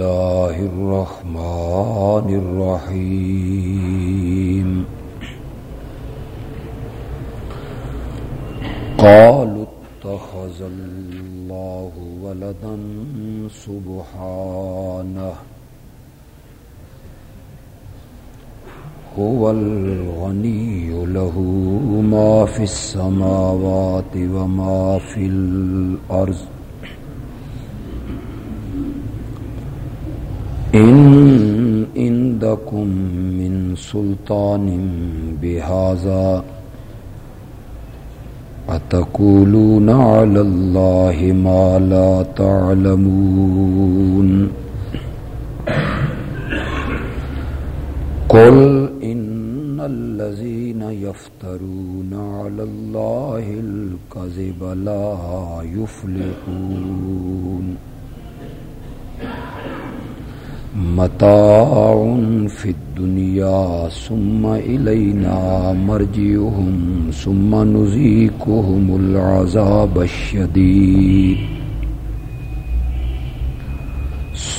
الله الرحمن الرحيم قالوا اتخذ الله ولدا سبحانه هو الغني له ما في السماوات وما في الأرض إن عندكم من سلطان بهذا أتقولون على الله ما لا تعلمون قل إن الذين يفترون على الله الكذب لا يفلحون متاع في الدنيا ثم إلينا مرجعهم ثم نزيكهم العذاب الشديد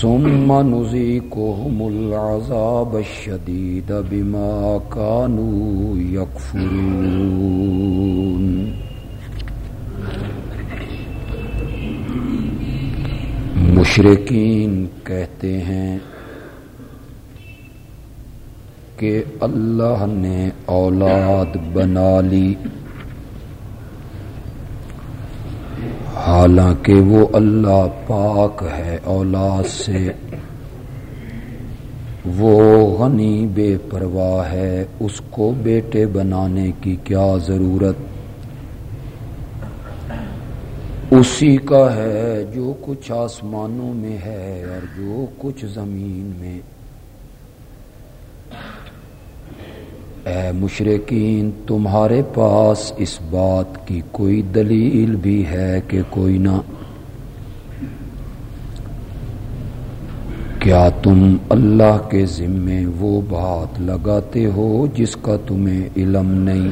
ثم نزيكهم العذاب الشديد بما كانوا يكفرون مشرقین کہتے ہیں کہ اللہ نے اولاد بنا لی۔ حالانکہ وہ اللہ پاک ہے اولاد سے۔ وہ غنی بے پرواہ ہے۔ اس کو بیٹے بنانے کی کیا ضرورت؟ اسی کا ہے جو کچھ آسمانوں میں ہے اور جو کچھ زمین میں۔ اے مشرقین تمہارے پاس اس بات کی کوئی دلیل بھی ہے کہ کوئی نہ۔ کیا تم اللہ کے ذمے وہ بات لگاتے ہو جس کا تمہیں علم نہیں؟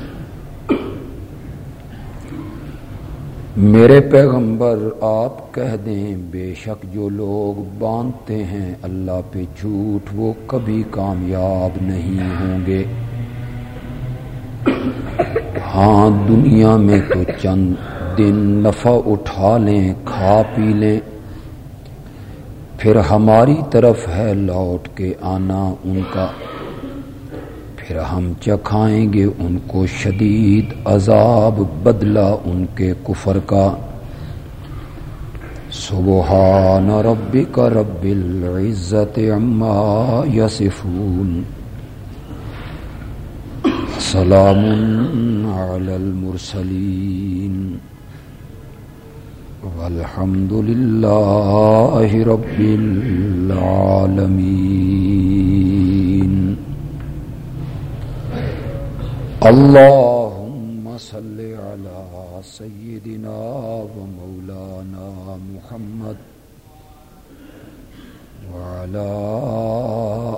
میرے پیغمبر، آپ کہہ دیں، بے شک جو لوگ باندھتے ہیں اللہ پہ جھوٹ، وہ کبھی کامیاب نہیں ہوں گے۔ ہاں دنیا میں تو چند دن نفع اٹھا لیں، کھا پی لیں۔ پھر ہماری طرف ہے لوٹ کے آنا ان کا۔ پھر ہم چکھائیں گے ان کو شدید عذاب، بدلہ ان کے کفر کا۔ سبحان ربک رب العزت عما یصفون۔ سلام علی المرسلین والحمد للہ رب العالمین اللهم صل على سيدنا ومولانا محمد وعلى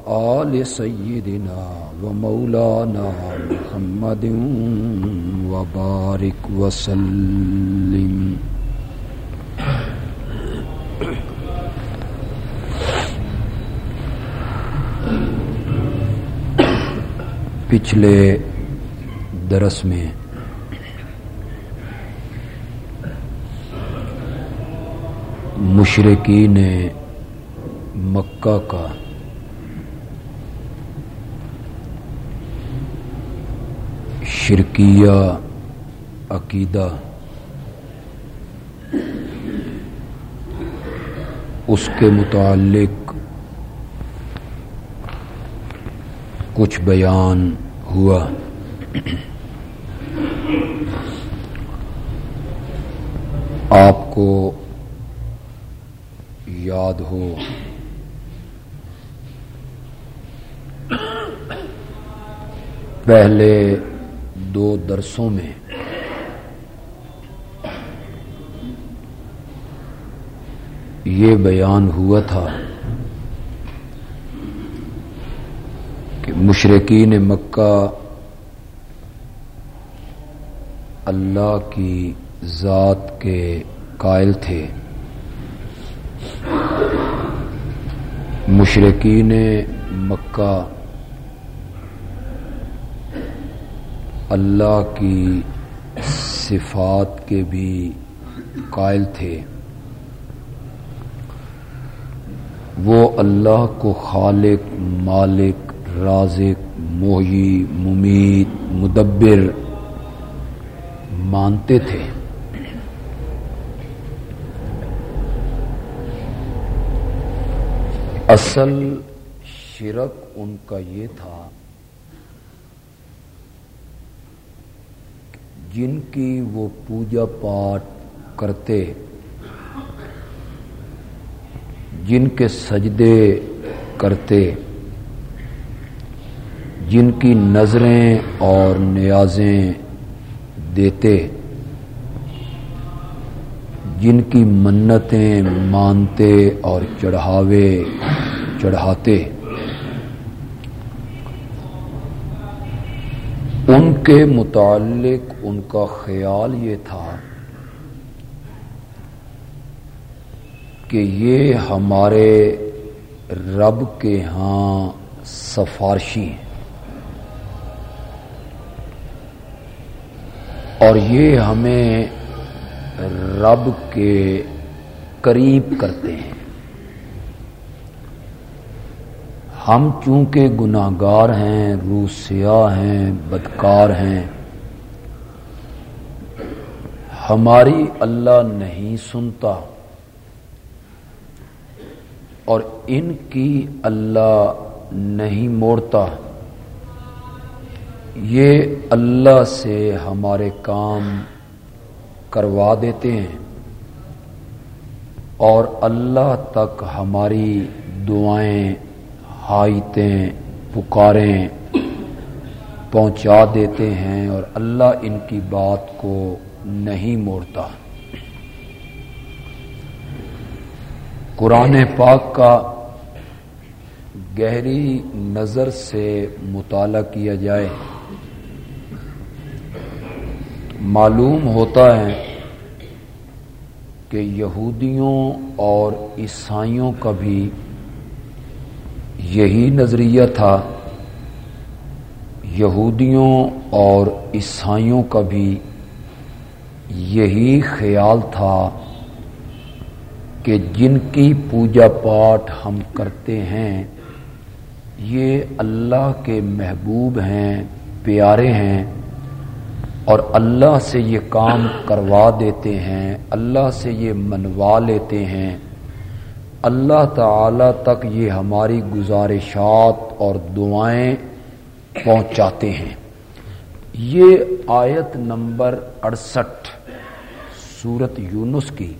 آل سيدنا ومولانا محمد وبارك وسلم. پچھلے درس میں مشرقی نے مکہ کا۔ شرکیہ عقیدہ۔ اس کے متعلق کچھ بیان ہوا۔ آپ کو یاد ہو۔ پہلے دو درسوں میں۔ یہ بیان ہوا تھا کہ مشرقین مکہ اللہ کی ذات کے قائل تھے۔ مشرقین مکہ اللہ کی صفات کے بھی قائل تھے۔ وہ اللہ کو خالق، مالک، رازق موہی ممیت، مدبر مانتے تھے۔ اصل شرک ان کا یہ تھا جن کی وہ پوجا پاٹ کرتے، جن کے سجدے کرتے، جن کی نظریں اور نیازیں دیتے، جن کی منتیں مانتے اور چڑھاوے، چڑھاتے۔ ان کے متعلق ان کا خیال یہ تھا کہ یہ ہمارے رب کے ہاں سفارشی ہیں۔ اور یہ ہمیں رب کے قریب کرتے ہیں۔ ہم چونکہ گناہ گار ہیں، روح ہیں، بدکار ہیں۔ ہماری اللہ نہیں سنتا۔ اور ان کی اللہ نہیں موڑتا۔ یہ اللہ سے ہمارے کام کروا دیتے ہیں۔ اور اللہ تک ہماری دعائیں آیتیں پکاریں، پہنچا دیتے ہیں اور اللہ ان کی بات کو نہیں موڑتا۔ قرآن پاک کا گہری نظر سے مطالعہ کیا جائے، معلوم ہوتا ہے کہ یہودیوں اور عیسائیوں کا بھی یہی نظریہ تھا۔ یہودیوں اور عیسائیوں کا بھی یہی خیال تھا کہ جن کی پوجا پاٹ ہم کرتے ہیں، یہ اللہ کے محبوب ہیں، پیارے ہیں اور اللہ سے یہ کام کروا دیتے ہیں، اللہ سے یہ منوا لیتے ہیں۔ اللہ تعالی تک یہ ہماری گزارشات اور دعائیں پہنچاتے ہیں۔ یہ آیت نمبر اڑسٹھ سورت یونس کی،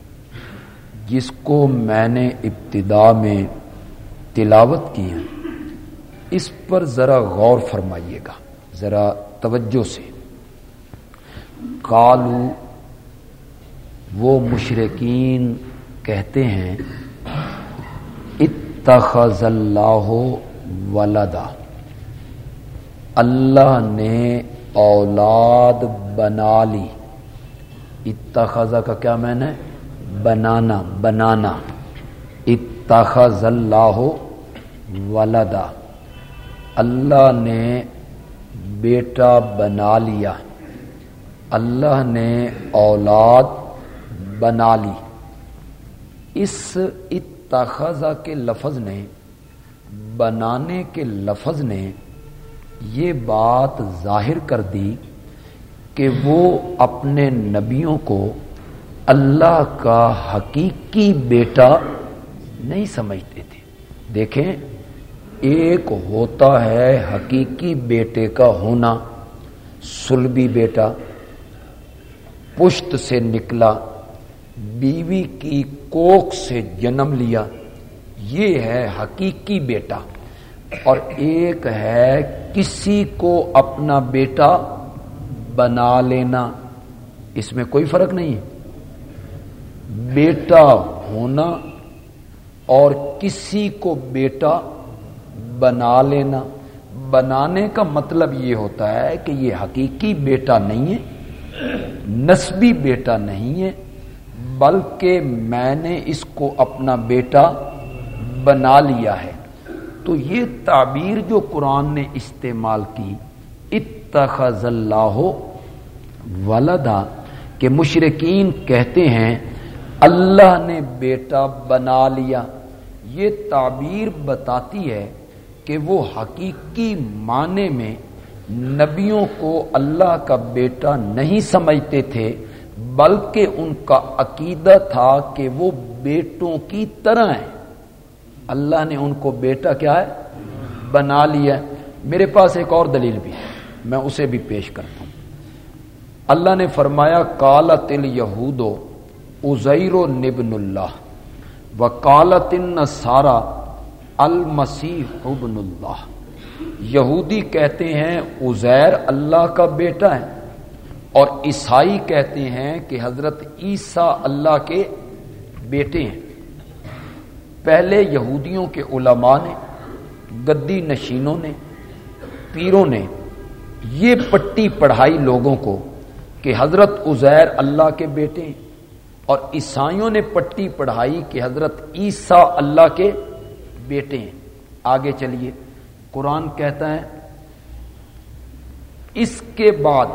جس کو میں نے ابتدا میں تلاوت کی ہے۔ اس پر ذرا غور فرمائیے گا، ذرا توجہ سے۔ کالو وہ مشرقین کہتے ہیں اتخذ اللہ ولدا۔ اللہ نے اولاد بنا لی۔ اتخذ کا کیا میں نے بنانا بنانا۔ اتخذ اللہ ولدا۔ اللہ نے بیٹا بنا لیا۔ اللہ نے اولاد بنا لی۔ اس اتخذہ کے لفظ نے، بنانے کے لفظ نے یہ بات ظاہر کر دی کہ وہ اپنے نبیوں کو اللہ کا حقیقی بیٹا نہیں سمجھتے تھے۔ دیکھیں، ایک ہوتا ہے حقیقی بیٹے کا ہونا، سلبی بیٹا، پشت سے نکلا، بیوی کی کوک سے جنم لیا۔ یہ ہے حقیقی بیٹا۔ اور ایک ہے کسی کو اپنا بیٹا بنا لینا۔ اس میں کوئی فرق نہیں۔ ہے بیٹا ہونا اور کسی کو بیٹا بنا لینا۔ بنانے کا مطلب یہ ہوتا ہے کہ یہ حقیقی بیٹا نہیں ہے، نسبی بیٹا نہیں ہے۔ بلکہ میں نے اس کو اپنا بیٹا بنا لیا ہے۔ تو یہ تعبیر جو قرآن نے استعمال کی، اتخذ اللہ ولدا، کہ مشرقین کہتے ہیں، اللہ نے بیٹا بنا لیا۔ یہ تعبیر بتاتی ہے کہ وہ حقیقی معنی میں نبیوں کو اللہ کا بیٹا نہیں سمجھتے تھے بلکہ ان کا عقیدہ تھا کہ وہ بیٹوں کی طرح ہیں۔ اللہ نے ان کو بیٹا کیا ہے؟ بنا لیا میرے پاس ایک اور دلیل بھی ہے۔ میں اسے بھی پیش کرتا ہوں۔ اللہ نے فرمایا کالت الہود ازیر و نبن اللہ و کالت سارا المسیح ابن اللہ۔ یہودی کہتے ہیں ازیر اللہ کا بیٹا ہے۔ اور عیسائی کہتے ہیں کہ حضرت عیسیٰ اللہ کے بیٹے ہیں۔ پہلے یہودیوں کے علماء نے، گدی نشینوں نے، پیروں نے یہ پٹی پڑھائی لوگوں کو کہ حضرت عزیر اللہ کے بیٹے ہیں۔ اور عیسائیوں نے پٹی پڑھائی کہ حضرت عیسیٰ اللہ کے بیٹے ہیں۔ آگے چلیے، قرآن کہتا ہے، اس کے بعد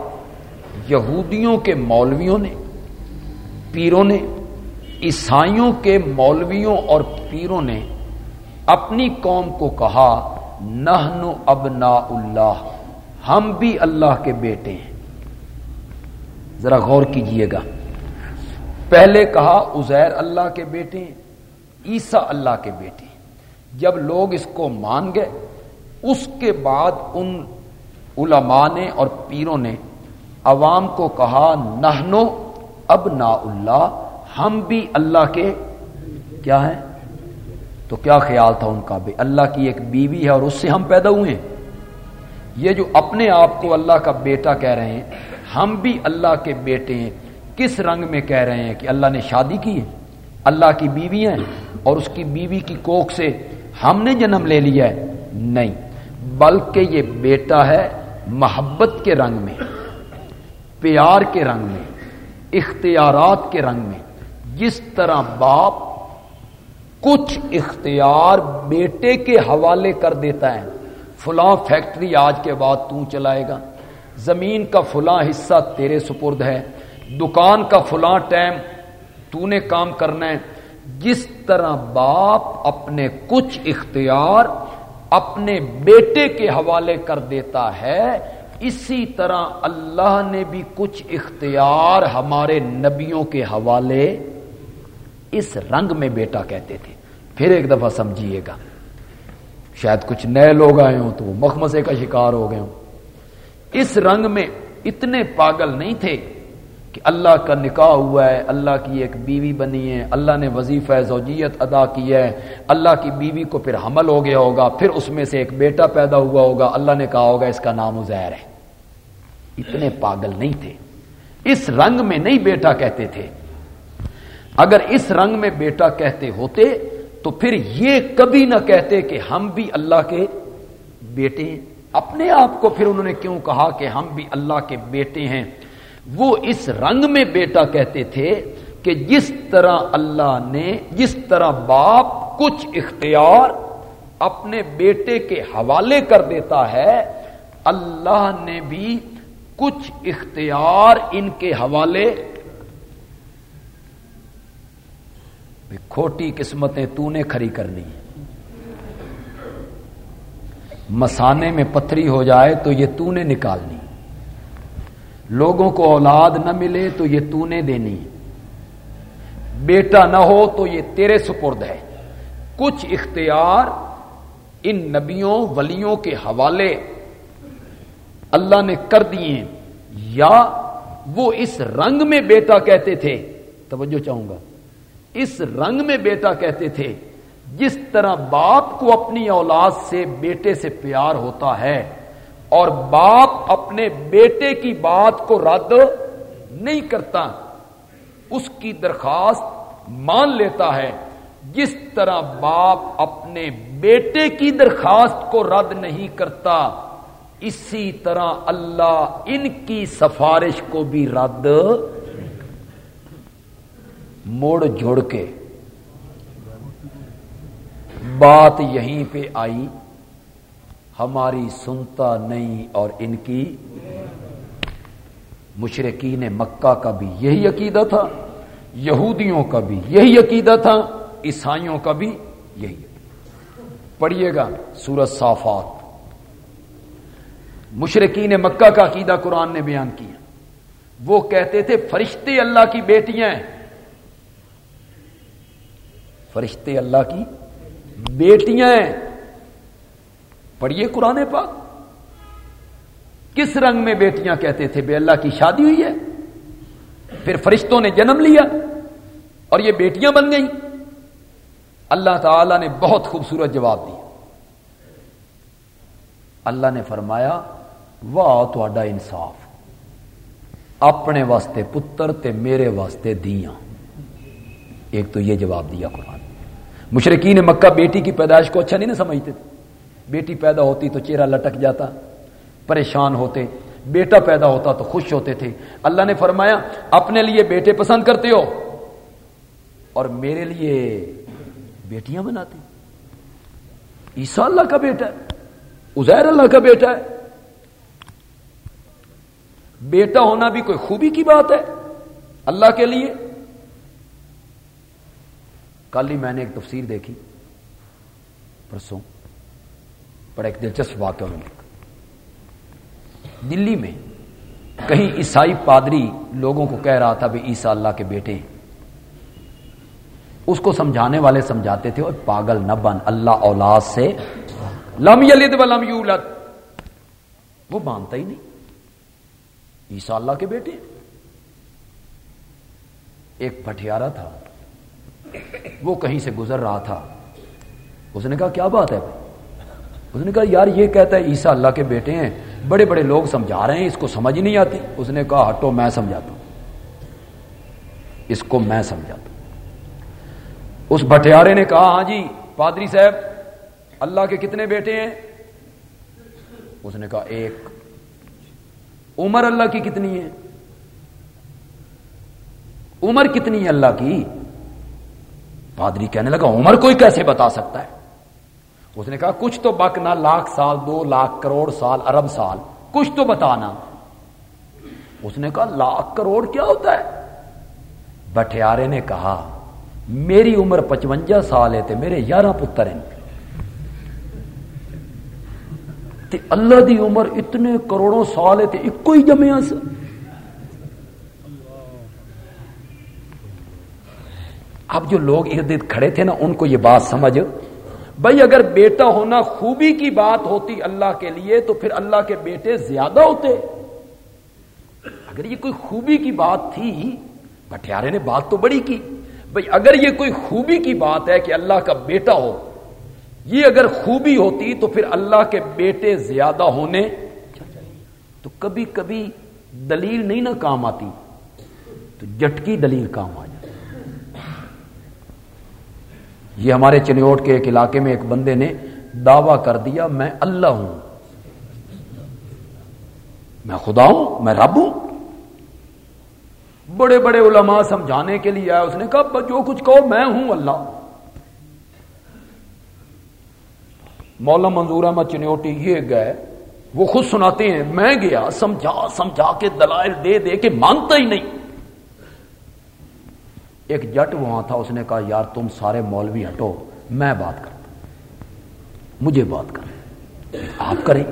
یہودیوں کے مولویوں نے، پیروں نے، عیسائیوں کے مولویوں اور پیروں نے اپنی قوم کو کہا نہ ابنا اللہ ہم بھی اللہ کے بیٹے ہیں۔ ذرا غور کیجیے گا۔ پہلے کہا ازیر اللہ کے بیٹے ہیں عیسا اللہ کے بیٹے ہیں۔ جب لوگ اس کو مان گئے، اس کے بعد ان علماء نے اور پیروں نے عوام کو کہا نہنو اب نا اللہ ہم بھی اللہ کے کیا ہیں؟ تو کیا خیال تھا ان کا؟ بھی اللہ کی ایک بیوی ہے اور اس سے ہم پیدا ہوئے ہیں۔ یہ جو اپنے آپ کو اللہ کا بیٹا کہہ رہے ہیں، ہم بھی اللہ کے بیٹے ہیں۔ کس رنگ میں کہہ رہے ہیں کہ اللہ نے شادی کی ہے؟ اللہ کی بیوی ہیں اور اس کی بیوی کی کوک سے ہم نے جنم لے لیا ہے؟ نہیں، بلکہ یہ بیٹا ہے محبت کے رنگ میں۔ پیار کے رنگ میں، اختیارات کے رنگ میں، جس طرح باپ کچھ اختیار بیٹے کے حوالے کر دیتا ہے، فلاں فیکٹری آج کے بعد تو چلائے گا، زمین کا فلاں حصہ تیرے سپرد ہے، دکان کا فلاں ٹائم تو نے کام کرنا ہے، جس طرح باپ اپنے کچھ اختیار اپنے بیٹے کے حوالے کر دیتا ہے اسی طرح اللہ نے بھی کچھ اختیار ہمارے نبیوں کے حوالے اس رنگ میں بیٹا کہتے تھے۔ پھر ایک دفعہ سمجھیے گا۔ شاید کچھ نئے لوگ آئے ہوں تو وہ مخمسے کا شکار ہو گئے ہوں۔ اس رنگ میں اتنے پاگل نہیں تھے کہ اللہ کا نکاح ہوا ہے، اللہ کی ایک بیوی بنی ہے، اللہ نے وظیفہ زوجیت ادا کی ہے۔ اللہ کی بیوی کو پھر حمل ہو گیا ہوگا، پھر اس میں سے ایک بیٹا پیدا ہوا ہوگا۔ اللہ نے کہا ہوگا، اس کا نام ازیر ہے۔ اتنے پاگل نہیں تھے۔ اس رنگ میں نہیں بیٹا کہتے تھے۔ اگر اس رنگ میں بیٹا کہتے ہوتے، تو پھر یہ کبھی نہ کہتے کہ ہم بھی اللہ کے بیٹے ہیں۔ اپنے آپ کو پھر انہوں نے کیوں کہا کہ ہم بھی اللہ کے بیٹے ہیں؟ وہ اس رنگ میں بیٹا کہتے تھے کہ جس طرح اللہ نے جس طرح باپ کچھ اختیار اپنے بیٹے کے حوالے کر دیتا ہے، اللہ نے بھی کچھ اختیار ان کے حوالے۔ کھوٹی قسمتیں تو نے کھری کرنی مسانے میں پتھری ہو جائے تو یہ تو نے نکالنی لوگوں کو اولاد نہ ملے تو یہ تو نے دینی۔ بیٹا نہ ہو تو یہ تیرے سپرد ہے۔ کچھ اختیار ان نبیوں، ولیوں کے حوالے اللہ نے کر دیے۔ یا وہ اس رنگ میں بیٹا کہتے تھے۔ توجہ چاہوں گا۔ اس رنگ میں بیٹا کہتے تھے۔ جس طرح باپ کو اپنی اولاد سے، بیٹے سے پیار ہوتا ہے۔ اور باپ اپنے بیٹے کی بات کو رد نہیں کرتا، اس کی درخواست مان لیتا ہے۔ جس طرح باپ اپنے بیٹے کی درخواست کو رد نہیں کرتا، اسی طرح اللہ ان کی سفارش کو بھی رد موڑ جوڑ کے۔ بات یہیں پہ آئی۔ ہماری سنتا نہیں اور ان کی مشرقین مکہ کا بھی یہی عقیدہ تھا، یہودیوں کا بھی یہی عقیدہ تھا، عیسائیوں کا بھی یہی۔ پڑھیے گا سورت صافات۔ مشرقین مکہ کا عقیدہ قرآن نے بیان کیا۔ وہ کہتے تھے، فرشتے اللہ کی بیٹیاں ہیں۔ فرشتے اللہ کی بیٹیاں ہیں۔ پڑھیے قرآن پاک۔ کس رنگ میں بیٹیاں کہتے تھے، بے اللہ کی شادی ہوئی ہے پھر فرشتوں نے جنم لیا اور یہ بیٹیاں بن گئیں۔ اللہ تعالی نے بہت خوبصورت جواب دیا۔ اللہ نے فرمایا، واہ تھوڑا انصاف۔ اپنے واسطے پتر تے میرے واسطے دیاں۔ ایک تو یہ جواب دیا قرآن مشرقین مکہ بیٹی کی پیدائش کو اچھا نہیں نہ سمجھتے تھے۔ بیٹی پیدا ہوتی تو چہرہ لٹک جاتا، پریشان ہوتے، بیٹا پیدا ہوتا تو خوش ہوتے تھے۔ اللہ نے فرمایا، اپنے لیے بیٹے پسند کرتے ہو۔ اور میرے لیے بیٹیاں بناتے۔ عیسا اللہ کا بیٹا ہے ازیر اللہ کا بیٹا ہے۔ بیٹا ہونا بھی کوئی خوبی کی بات ہے اللہ کے لیے۔ کل ہی میں نے ایک تفسیر دیکھی، پرسوں۔ بڑا ایک دلچسپ واقعہ میں دلی میں کہیں عیسائی پادری لوگوں کو کہہ رہا تھا بھی عیسا اللہ کے بیٹے ہیں۔ اس کو سمجھانے والے سمجھاتے تھے اور پاگل نہ بن، اللہ اولاد سے۔ لم یلد و لم یولد۔ وہ مانتا ہی نہیں۔ عیسا اللہ کے بیٹے ایک پٹھیارا تھا۔ وہ کہیں سے گزر رہا تھا۔ اس نے کہا، کیا بات ہے بھائی؟ اس نے کہا، یار، یہ کہتا ہے عیسا اللہ کے بیٹے ہیں، بڑے بڑے لوگ سمجھا رہے ہیں، اس کو سمجھ نہیں آتی۔ اس نے کہا، ہٹو، میں سمجھاتا ہوں۔ اس کو میں سمجھاتا ہوں۔ اس بٹیارے نے کہا ہاں جی پادری صاحب، اللہ کے کتنے بیٹے ہیں؟ اس نے کہا، ایک۔ عمر اللہ کی کتنی ہے؟ عمر کتنی ہے اللہ کی؟ پادری کہنے لگا، عمر کوئی کیسے بتا سکتا ہے؟ اس نے کہا، کچھ تو بک نہ لاکھ سال، دو لاکھ کروڑ سال، ارب سال، کچھ تو بتانا۔ اس نے کہا، لاکھ کروڑ کیا ہوتا ہے؟ بٹیارے نے کہا، میری عمر پچوجا سال ہے میرے یارہ پتر ہیں۔ تے اللہ دی عمر اتنے کروڑوں سال ہے ایک ہی جمیا سا اب جو لوگ ارد گرد کھڑے تھے نا، ان کو یہ بات سمجھ۔ بھائی اگر بیٹا ہونا خوبی کی بات ہوتی اللہ کے لیے تو پھر اللہ کے بیٹے زیادہ ہوتے۔ اگر یہ کوئی خوبی کی بات تھی بٹیارے نے بات تو بڑی کی۔ بھائی اگر یہ کوئی خوبی کی بات ہے کہ اللہ کا بیٹا ہو، یہ اگر خوبی ہوتی تو پھر اللہ کے بیٹے زیادہ ہونے۔ تو کبھی کبھی دلیل نہیں نہ کام آتی۔ تو جٹکی دلیل کام آ جاتی یہ ہمارے چنیوٹ کے ایک علاقے میں ایک بندے نے دعویٰ کر دیا، میں اللہ ہوں۔ میں خدا ہوں، میں رب ہوں۔ بڑے بڑے علماء سمجھانے کے لیے آیا اس نے کہا جو کچھ کہو، میں ہوں اللہ۔ مولا منظور احمد چنوٹی یہ گئے، وہ خود سناتے ہیں، میں گیا، سمجھا سمجھا کے دلائل دے دے کے مانتا ہی نہیں۔ ایک جٹ وہاں تھا، اس نے کہا، یار، تم سارے مولوی ہٹو، میں بات کرتا مجھے بات کر۔ آپ کریں۔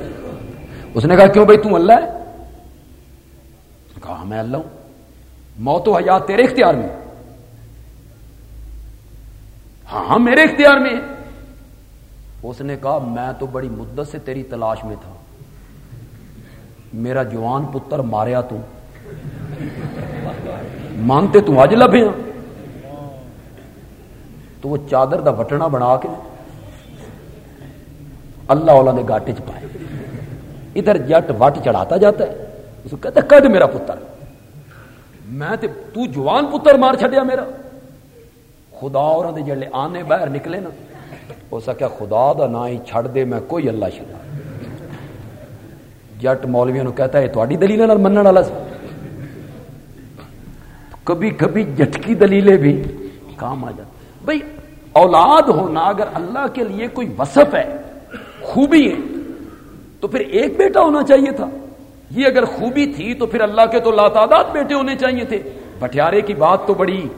اس نے کہا، کیوں بھائی، تم اللہ ہے؟ کہا ہاں، میں اللہ ہوں۔ موت و حیات تیرے اختیار میں ہاں،, ہاں میرے اختیار میں اس نے کہا، میں تو بڑی مدت سے تیری تلاش میں تھا۔ میرا جوان پتر ماریا تو۔ مانتے تو آج لبے ہاں۔ تو وہ چادر دا وٹنا بنا کے اللہ والا نے گاٹے چ پائے۔ ادھر جٹ وٹ چڑھاتا جاتا ہے۔ اس کو کہتا کد میرا پتر۔ میں تے تو جوان پتر مار چھڈیا میرا۔ خدا اور دے جڑے آنے باہر نکلے نا ہو سکیا خدا دا نہ ہی چھڑ دے، میں کوئی اللہ شدا جٹ مولویوں کہتا ہے تھوڑی دلیل نال منن والا کبھی کبھی جٹکی دلیلیں بھی کام آ جاتی بھائی اولاد ہونا اگر اللہ کے لیے کوئی وصف ہے، خوبی ہے، تو پھر ایک بیٹا ہونا چاہیے تھا۔ یہ اگر خوبی تھی تو پھر اللہ کے تو لاتعداد بیٹے ہونے چاہیے تھے۔ بٹیارے کی بات تو بڑی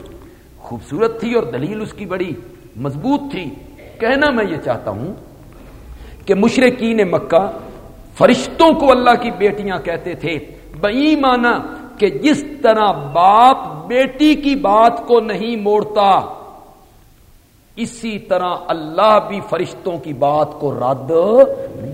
خوبصورت تھی اور دلیل اس کی بڑی مضبوط تھی۔ کہنا میں یہ چاہتا ہوں کہ مشرقین مکہ فرشتوں کو اللہ کی بیٹیاں کہتے تھے بئی مانا کہ جس طرح باپ بیٹی کی بات کو نہیں موڑتا اسی طرح اللہ بھی فرشتوں کی بات کو رد نہیں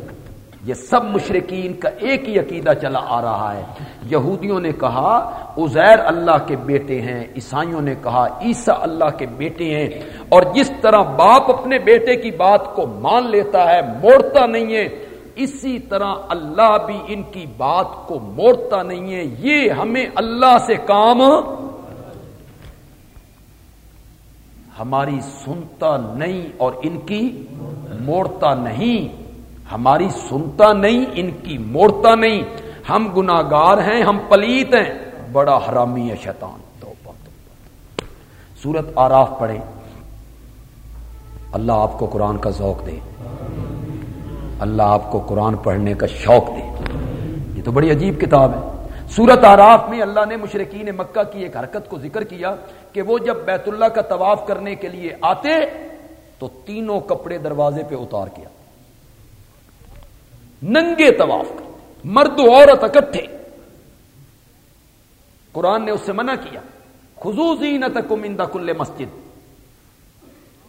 یہ سب مشرقین کا ایک ہی عقیدہ چلا آ رہا ہے۔ یہودیوں نے کہا ازیر اللہ کے بیٹے ہیں، عیسائیوں نے کہا عیسا اللہ کے بیٹے ہیں۔ اور جس طرح باپ اپنے بیٹے کی بات کو مان لیتا ہے، موڑتا نہیں ہے، اسی طرح اللہ بھی ان کی بات کو موڑتا نہیں ہے۔ یہ ہمیں اللہ سے کام ہماری سنتا نہیں اور ان کی موڑتا نہیں ہماری سنتا نہیں، ان کی موڑتا نہیں۔ ہم گناگار ہیں، ہم پلیت ہیں۔ بڑا حرامی ہے شیطان۔ تو سورت آراف پڑھے اللہ آپ کو قرآن کا ذوق دے۔ اللہ آپ کو قرآن پڑھنے کا شوق دے۔ یہ تو بڑی عجیب کتاب ہے۔ سورت آراف میں اللہ نے مشرقین مکہ کی ایک حرکت کو ذکر کیا کہ وہ جب بیت اللہ کا طواف کرنے کے لیے آتے تو تینوں کپڑے دروازے پہ اتار کیا۔ ننگے طواف کر۔ مرد و عورت اکٹھے۔ قرآن نے اس سے منع کیا۔ خزوزی نہ کل مسجد۔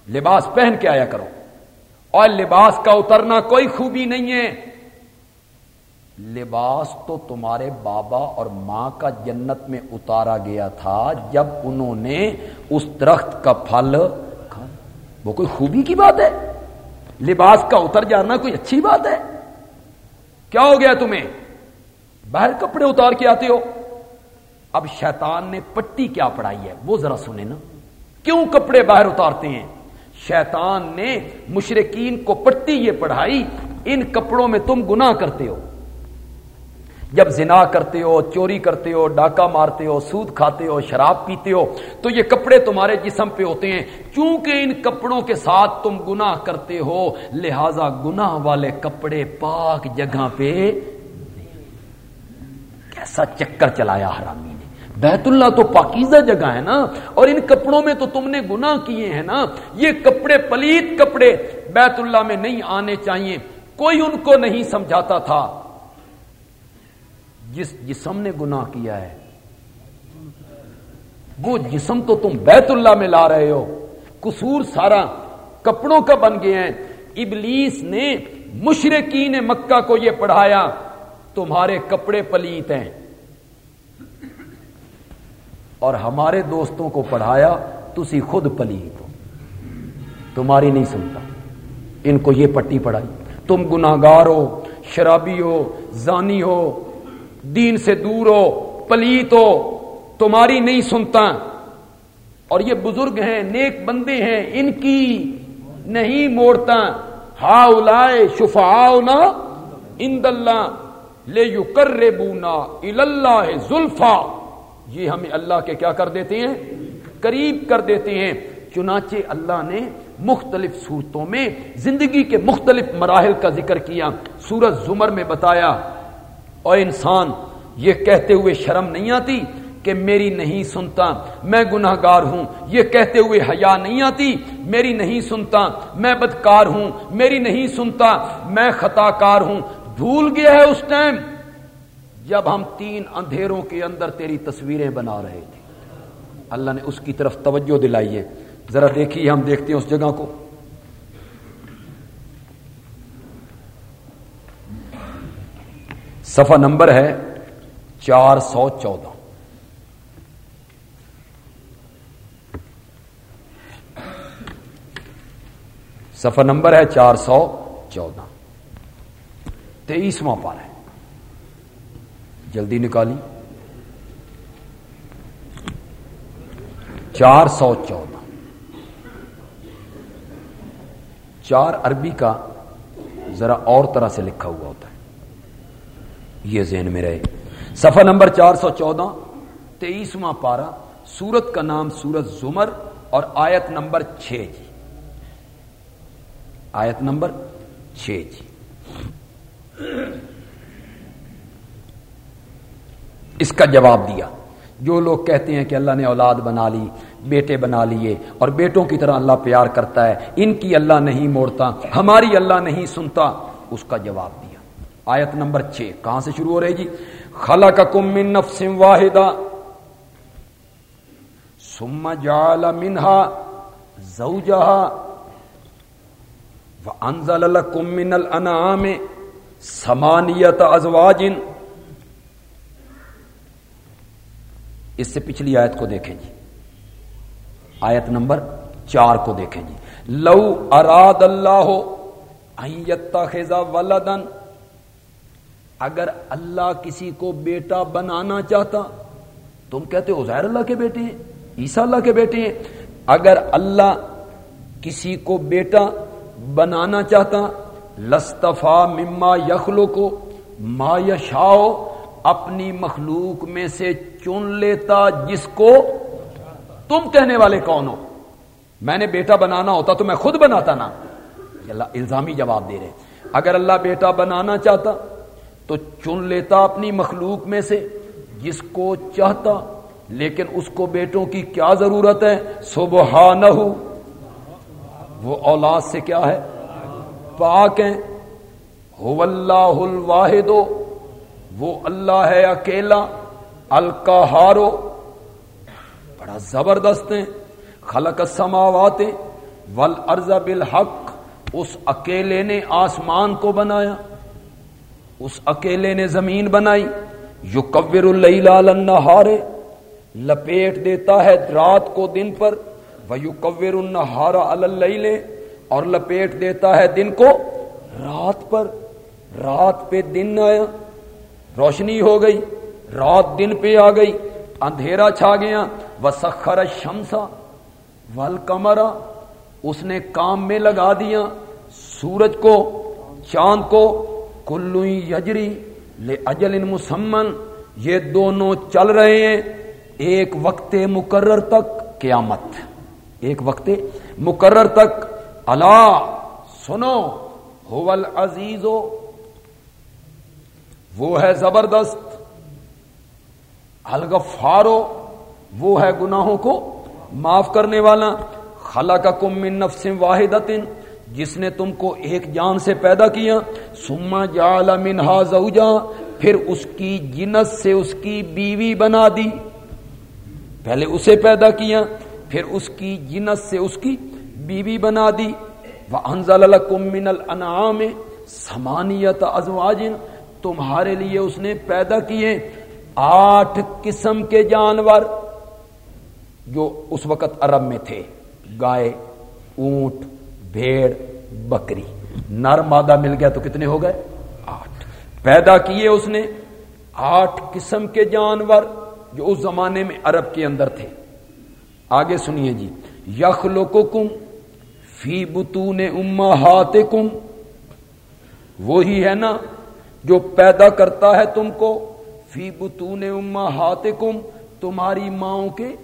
لباس پہن کے آیا کرو۔ اور لباس کا اترنا کوئی خوبی نہیں ہے۔ لباس تو تمہارے بابا اور ماں کا جنت میں اتارا گیا تھا جب انہوں نے اس درخت کا پھل وہ کوئی خوبی کی بات ہے؟ لباس کا اتر جانا کوئی اچھی بات ہے؟ کیا ہو گیا تمہیں؟ باہر کپڑے اتار کے آتے ہو۔ اب شیطان نے پٹی کیا پڑھائی ہے؟ وہ ذرا سنیں نا۔ کیوں کپڑے باہر اتارتے ہیں؟ شیطان نے مشرقین کو پٹی یہ پڑھائی، ان کپڑوں میں تم گناہ کرتے ہو۔ جب زنا کرتے ہو، چوری کرتے ہو، ڈاکہ مارتے ہو، سود کھاتے ہو، شراب پیتے ہو، تو یہ کپڑے تمہارے جسم پہ ہوتے ہیں۔ چونکہ ان کپڑوں کے ساتھ تم گناہ کرتے ہو، لہذا گناہ والے کپڑے پاک جگہ پہ کیسا چکر چلایا حرامی نے۔ بیت اللہ تو پاکیزہ جگہ ہے نا۔ اور ان کپڑوں میں تو تم نے گناہ کیے ہیں نا۔ یہ کپڑے پلیت کپڑے بیت اللہ میں نہیں آنے چاہیے۔ کوئی ان کو نہیں سمجھاتا تھا۔ جس جسم نے گناہ کیا ہے۔ وہ جسم تو تم بیت اللہ میں لا رہے ہو۔ قصور سارا کپڑوں کا بن گئے ہیں ابلیس نے مشرقین مکہ کو یہ پڑھایا، تمہارے کپڑے پلیت ہیں۔ اور ہمارے دوستوں کو پڑھایا، تسی خود پلیت ہو۔ تمہاری نہیں سنتا۔ ان کو یہ پٹی پڑھائی۔ تم گناگار ہو، شرابی ہو، زانی ہو دین سے دور ہو، پلیت ہو، تمہاری نہیں سنتا۔ اور یہ بزرگ ہیں، نیک بندے ہیں، ان کی نہیں موڑتا۔ ہا لائے شفا اند اللہ لے یو کر بونا اللہ زلفا۔ یہ ہمیں اللہ کے کیا کر دیتے ہیں؟ قریب کر دیتے ہیں۔ چنانچہ اللہ نے مختلف صورتوں میں زندگی کے مختلف مراحل کا ذکر کیا۔ سورج زمر میں بتایا اور انسان یہ کہتے ہوئے شرم نہیں آتی کہ میری نہیں سنتا میں گناہ گار ہوں، یہ کہتے ہوئے حیا نہیں آتی میری نہیں سنتا، میں بدکار ہوں، میری نہیں سنتا، میں خطا کار ہوں۔ بھول گیا ہے اس ٹائم جب ہم تین اندھیروں کے اندر تیری تصویریں بنا رہے تھے۔ اللہ نے اس کی طرف توجہ دلائی ہے۔ ذرا دیکھیے ہم دیکھتے ہیں اس جگہ کو۔ صفحہ نمبر ہے چار سو چودہ۔ صفحہ نمبر ہے چار سو چودہ۔ تیئیسواں پار ہے۔ جلدی نکالی۔ چار سو چودہ۔ چار عربی کا ذرا اور طرح سے لکھا ہوا ہوتا ہے۔ یہ ذہن میں رہے۔ صفحہ نمبر چار سو چودہ، تیئیسواں پارا سورت کا نام سورت زمر اور آیت نمبر چھ جی۔ آیت نمبر چھ جی۔ اس کا جواب دیا۔ جو لوگ کہتے ہیں کہ اللہ نے اولاد بنا لی، بیٹے بنا لیے اور بیٹوں کی طرح اللہ پیار کرتا ہے، ان کی اللہ نہیں موڑتا، ہماری اللہ نہیں سنتا، اس کا جواب دیا۔ آیت نمبر چھ، کہاں سے شروع ہو رہی جی؟ خلا کا کم نفس واحدہ سم جال منہا زوجہا، وانزل لکم من الانعام سمانیت ازواجن۔ اس سے پچھلی آیت کو دیکھیں جی۔ آیت نمبر چار کو دیکھیں جی۔ لو اراد اللہ ہو خزا ولدن اگر اللہ کسی کو بیٹا بنانا چاہتا، تم کہتے ہو زہر اللہ کے بیٹے ہیں عیسا اللہ کے بیٹے ہیں۔ اگر اللہ کسی کو بیٹا بنانا چاہتا، لستفا مما یخلو کو ما یشاؤ اپنی مخلوق میں سے چن لیتا جس کو تم کہنے والے کون ہو۔ میں نے بیٹا بنانا ہوتا تو میں خود بناتا نا۔ اللہ الزامی جواب دے رہے اگر اللہ بیٹا بنانا چاہتا تو چن لیتا اپنی مخلوق میں سے جس کو چاہتا، لیکن اس کو بیٹوں کی کیا ضرورت ہے؟ سبحانہ وہ اولاد سے کیا ہے؟ پاک ہیں۔ ہو اللہ الواحد۔ وہ اللہ ہے اکیلا الکہارو بڑا زبردست ہیں۔ خلق السماوات والارض بالحق۔ اس اکیلے نے آسمان کو بنایا۔ اس اکیلے نے زمین بنائی۔ یو کبر النہار۔ لپیٹ دیتا ہے رات کو دن پر۔ وہ یو کبر النہار اللیل۔ اور لپیٹ دیتا ہے دن کو رات پر۔ رات پہ دن آیا۔ روشنی ہو گئی۔ رات دن پہ آ گئی۔ اندھیرا چھا گیا۔ وہ سخر شمسا ول کمرا اس نے کام میں لگا دیا۔ سورج کو، چاند کو کلو یجری لے اجل ان مسمن یہ دونوں چل رہے ہیں ایک وقت مقرر تک قیامت۔ ایک وقت مقرر تک۔ اللہ سنو ہوول عزیزو وہ ہے زبردست۔ الغفارو وہ ہے گناہوں کو معاف کرنے والا۔ خلا کا کم نفس واحد جس نے تم کو ایک جان سے پیدا کیا سما جال منہا زوجا، پھر اس کی جنس سے اس کی بیوی بنا دی۔ پہلے اسے پیدا کیا، پھر اس کی جنس سے اس کی بیوی بنا دی۔ وہ انزل من الانعام سمانیت ازواجن تمہارے لیے اس نے پیدا کیے آٹھ قسم کے جانور جو اس وقت عرب میں تھے۔ گائے، اونٹ بھیڑ، بکری۔ نر مادہ مل گیا تو کتنے ہو گئے؟ آٹھ۔ پیدا کیے اس نے آٹھ قسم کے جانور جو اس زمانے میں عرب کے اندر تھے۔ آگے سنیے جی۔ یخلو کم فی بتون اما وہی ہے نا جو پیدا کرتا ہے تم کو۔ فی بتون اما کم تمہاری ماؤں کے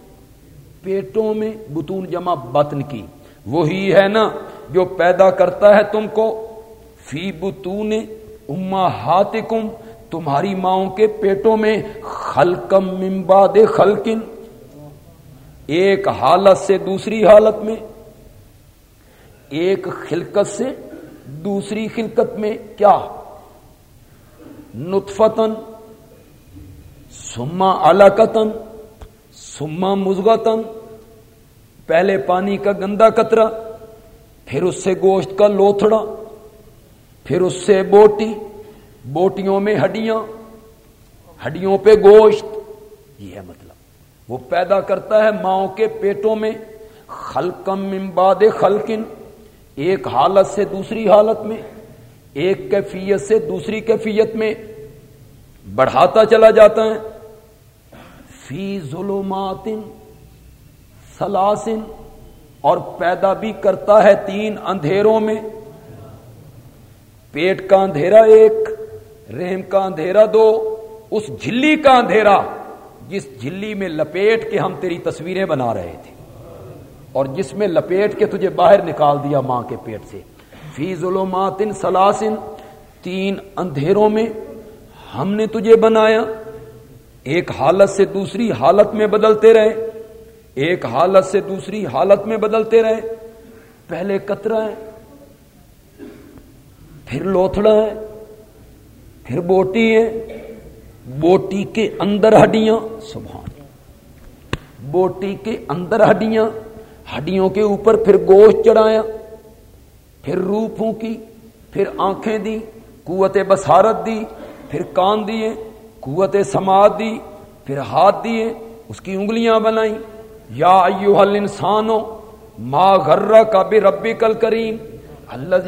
پیٹوں میں بتون جمع بطن کی۔ وہی ہے نا جو پیدا کرتا ہے تم کو، فی بتون اما ہات تمہاری ماؤں کے پیٹوں میں خلکم ممباد خلکن ایک حالت سے دوسری حالت میں، ایک خلقت سے دوسری خلقت میں کیا؟ نطفتن سما الاقتن سما مزغتن پہلے پانی کا گندا کترا پھر اس سے گوشت کا لوتھڑا، پھر اس سے بوٹی، بوٹیوں میں ہڈیاں، ہڈیوں پہ گوشت، یہ ہے مطلب۔ وہ پیدا کرتا ہے ماؤں کے پیٹوں میں، خلقم ممباد خلقن، ایک حالت سے دوسری حالت میں، ایک کیفیت سے دوسری کیفیت میں۔ بڑھاتا چلا جاتا ہے۔ فی ظلمات سلاسن اور پیدا بھی کرتا ہے تین اندھیروں میں۔ پیٹ کا اندھیرا ایک، رحم کا اندھیرا دو، اس جھلی کا اندھیرا جس جھلی میں لپیٹ کے ہم تیری تصویریں بنا رہے تھے۔ اور جس میں لپیٹ کے تجھے باہر نکال دیا ماں کے پیٹ سے۔ فی ظلمات سلاسن، تین اندھیروں میں ہم نے تجھے بنایا۔ ایک حالت سے دوسری حالت میں بدلتے رہے۔ ایک حالت سے دوسری حالت میں بدلتے رہے۔ پہلے کترا ہے، پھر لوتھڑا ہے، پھر بوٹی ہے۔ بوٹی کے اندر ہڈیاں، سبحان۔ بوٹی کے اندر ہڈیاں، ہڈیوں کے اوپر پھر گوشت چڑھایا، پھر روح پھونکی پھر آنکھیں دی، قوت بسارت دی، پھر کان دیے، قوت سماعت دی، پھر ہاتھ دیے، اس کی انگلیاں بنائی یا ایوہ الانسانو ما غرہ کا بھی ربی کل کریم اللہ